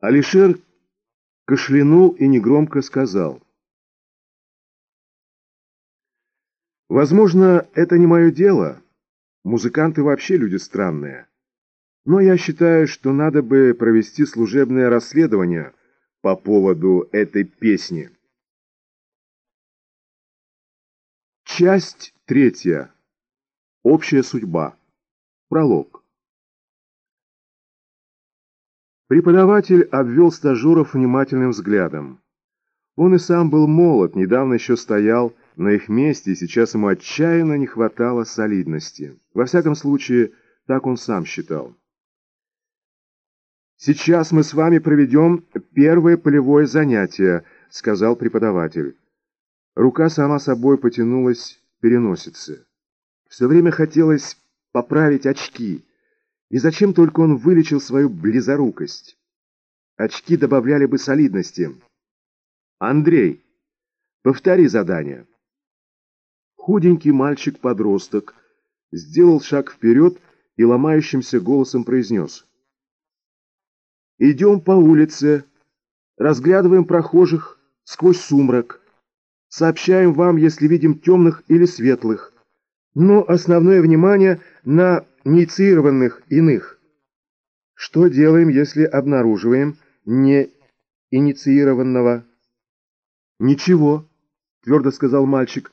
Алишер кашлянул и негромко сказал. «Возможно, это не мое дело. Музыканты вообще люди странные. Но я считаю, что надо бы провести служебное расследование по поводу этой песни». Часть третья. Общая судьба. Пролог. Преподаватель обвел стажеров внимательным взглядом. Он и сам был молод, недавно еще стоял на их месте, и сейчас ему отчаянно не хватало солидности. Во всяком случае, так он сам считал. «Сейчас мы с вами проведем первое полевое занятие», — сказал преподаватель. Рука сама собой потянулась к переносице. Все время хотелось поправить очки. И зачем только он вылечил свою близорукость? Очки добавляли бы солидности. «Андрей, повтори задание». Худенький мальчик-подросток сделал шаг вперед и ломающимся голосом произнес. «Идем по улице, разглядываем прохожих сквозь сумрак, сообщаем вам, если видим темных или светлых, но основное внимание на инициированных иных. Что делаем, если обнаруживаем не инициированного? Ничего, твердо сказал мальчик.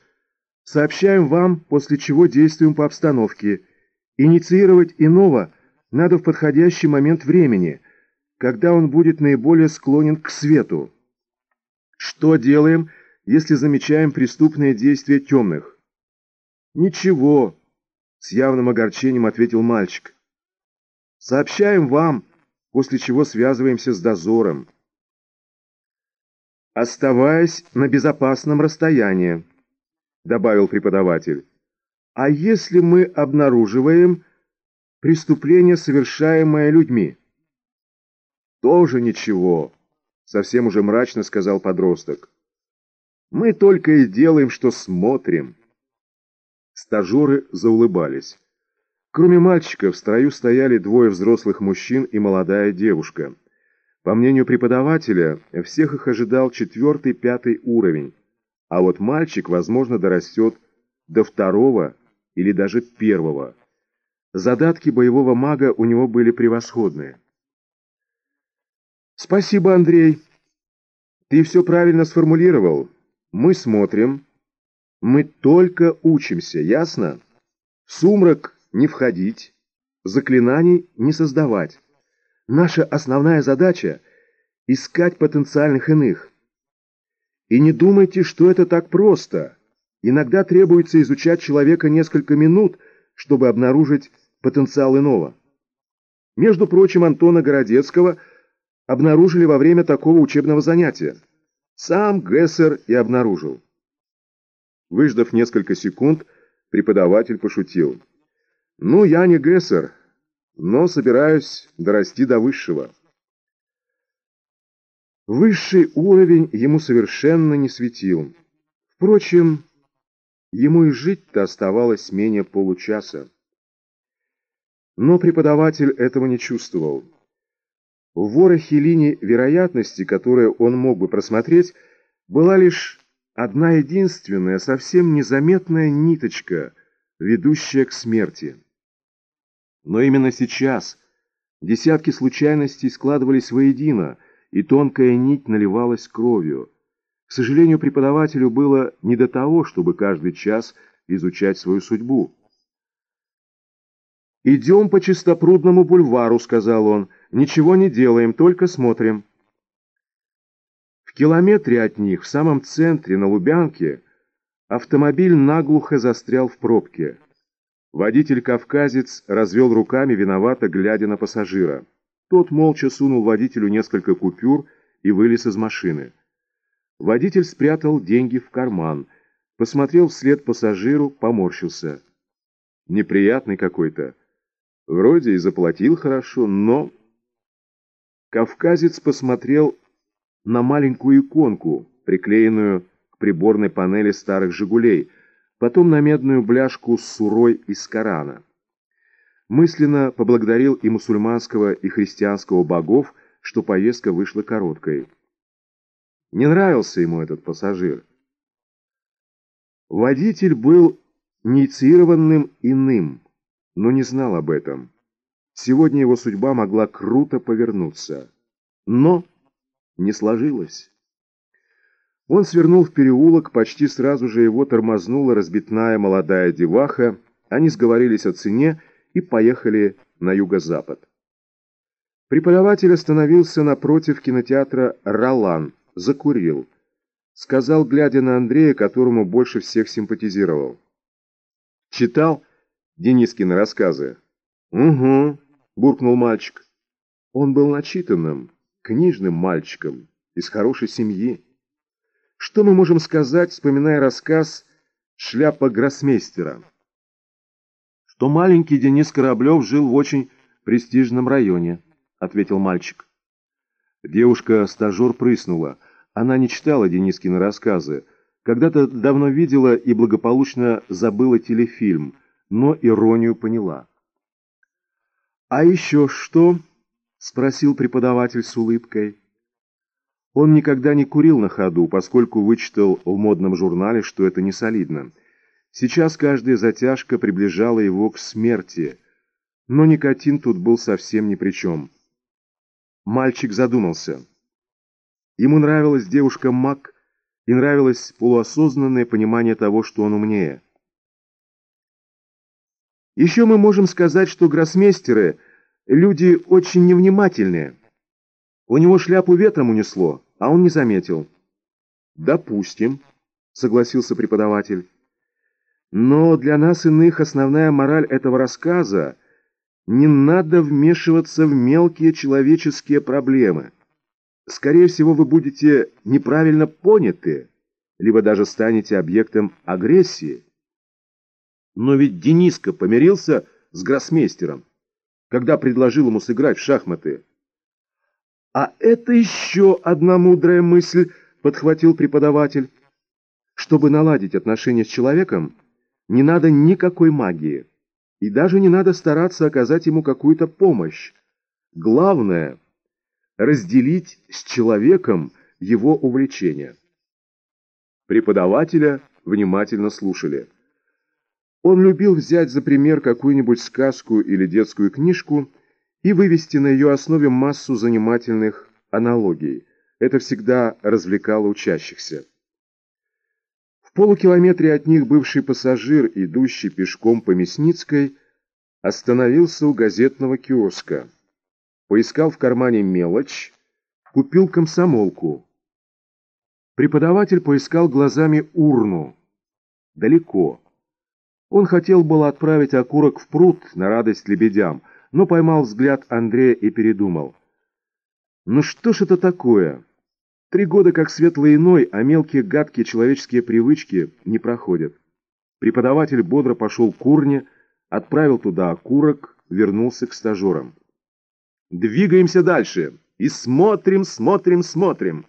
Сообщаем вам, после чего действуем по обстановке. Инициировать иного надо в подходящий момент времени, когда он будет наиболее склонен к свету. Что делаем, если замечаем преступные действия темных? Ничего, с явным огорчением ответил мальчик. Сообщаем вам, после чего связываемся с дозором. Оставаясь на безопасном расстоянии, добавил преподаватель. А если мы обнаруживаем преступление, совершаемое людьми? Тоже ничего, совсем уже мрачно сказал подросток. Мы только и делаем, что смотрим. Стажеры заулыбались. Кроме мальчика, в строю стояли двое взрослых мужчин и молодая девушка. По мнению преподавателя, всех их ожидал четвертый-пятый уровень, а вот мальчик, возможно, дорастет до второго или даже первого. Задатки боевого мага у него были превосходные. «Спасибо, Андрей. Ты все правильно сформулировал. Мы смотрим, мы только учимся, ясно? В сумрак не входить, заклинаний не создавать. Наша основная задача — искать потенциальных иных. И не думайте, что это так просто. Иногда требуется изучать человека несколько минут, чтобы обнаружить потенциал иного. Между прочим, Антона Городецкого обнаружили во время такого учебного занятия. Сам Гессер и обнаружил. Выждав несколько секунд, преподаватель пошутил. «Ну, я не Гессер, но собираюсь дорасти до высшего». Высший уровень ему совершенно не светил. Впрочем, ему и жить-то оставалось менее получаса. Но преподаватель этого не чувствовал. В ворохе линий вероятности, которые он мог бы просмотреть, была лишь Одна единственная, совсем незаметная ниточка, ведущая к смерти. Но именно сейчас десятки случайностей складывались воедино, и тонкая нить наливалась кровью. К сожалению, преподавателю было не до того, чтобы каждый час изучать свою судьбу. «Идем по чистопрудному бульвару», — сказал он. «Ничего не делаем, только смотрим» километре от них, в самом центре, на Лубянке, автомобиль наглухо застрял в пробке. Водитель-кавказец развел руками, виновато глядя на пассажира. Тот молча сунул водителю несколько купюр и вылез из машины. Водитель спрятал деньги в карман, посмотрел вслед пассажиру, поморщился. Неприятный какой-то. Вроде и заплатил хорошо, но... Кавказец посмотрел на маленькую иконку, приклеенную к приборной панели старых «Жигулей», потом на медную бляшку с сурой из Корана. Мысленно поблагодарил и мусульманского, и христианского богов, что поездка вышла короткой. Не нравился ему этот пассажир. Водитель был инициированным иным, но не знал об этом. Сегодня его судьба могла круто повернуться. Но не сложилось. Он свернул в переулок, почти сразу же его тормознула разбитная молодая деваха, они сговорились о цене и поехали на юго-запад. Преподаватель остановился напротив кинотеатра «Ролан», закурил. Сказал, глядя на Андрея, которому больше всех симпатизировал. «Читал Денискины рассказы?» «Угу», — буркнул мальчик. Он был начитанным, книжным мальчиком, из хорошей семьи. Что мы можем сказать, вспоминая рассказ «Шляпа гроссмейстера»? Что маленький Денис Кораблев жил в очень престижном районе, ответил мальчик. Девушка-стажер прыснула. Она не читала Денискины рассказы. Когда-то давно видела и благополучно забыла телефильм, но иронию поняла. «А еще что?» — спросил преподаватель с улыбкой. Он никогда не курил на ходу, поскольку вычитал в модном журнале, что это не солидно. Сейчас каждая затяжка приближала его к смерти, но никотин тут был совсем ни при чем. Мальчик задумался. Ему нравилась девушка Мак и нравилось полуосознанное понимание того, что он умнее. Еще мы можем сказать, что гроссмейстеры — люди очень невнимательные. У него шляпу ветром унесло, а он не заметил. «Допустим», — согласился преподаватель. «Но для нас иных основная мораль этого рассказа — не надо вмешиваться в мелкие человеческие проблемы. Скорее всего, вы будете неправильно поняты, либо даже станете объектом агрессии. Но ведь Дениска помирился с гроссмейстером, когда предложил ему сыграть в шахматы. А это еще одна мудрая мысль, подхватил преподаватель. Чтобы наладить отношения с человеком, не надо никакой магии. И даже не надо стараться оказать ему какую-то помощь. Главное – разделить с человеком его увлечения. Преподавателя внимательно слушали. Он любил взять за пример какую-нибудь сказку или детскую книжку – и вывести на ее основе массу занимательных аналогий. Это всегда развлекало учащихся. В полукилометре от них бывший пассажир, идущий пешком по Мясницкой, остановился у газетного киоска. Поискал в кармане мелочь, купил комсомолку. Преподаватель поискал глазами урну. Далеко. Он хотел было отправить окурок в пруд на радость лебедям, но поймал взгляд Андрея и передумал. Ну что ж это такое? Три года как светлый иной, а мелкие гадкие человеческие привычки не проходят. Преподаватель бодро пошел к урне, отправил туда окурок, вернулся к стажерам. «Двигаемся дальше и смотрим, смотрим, смотрим».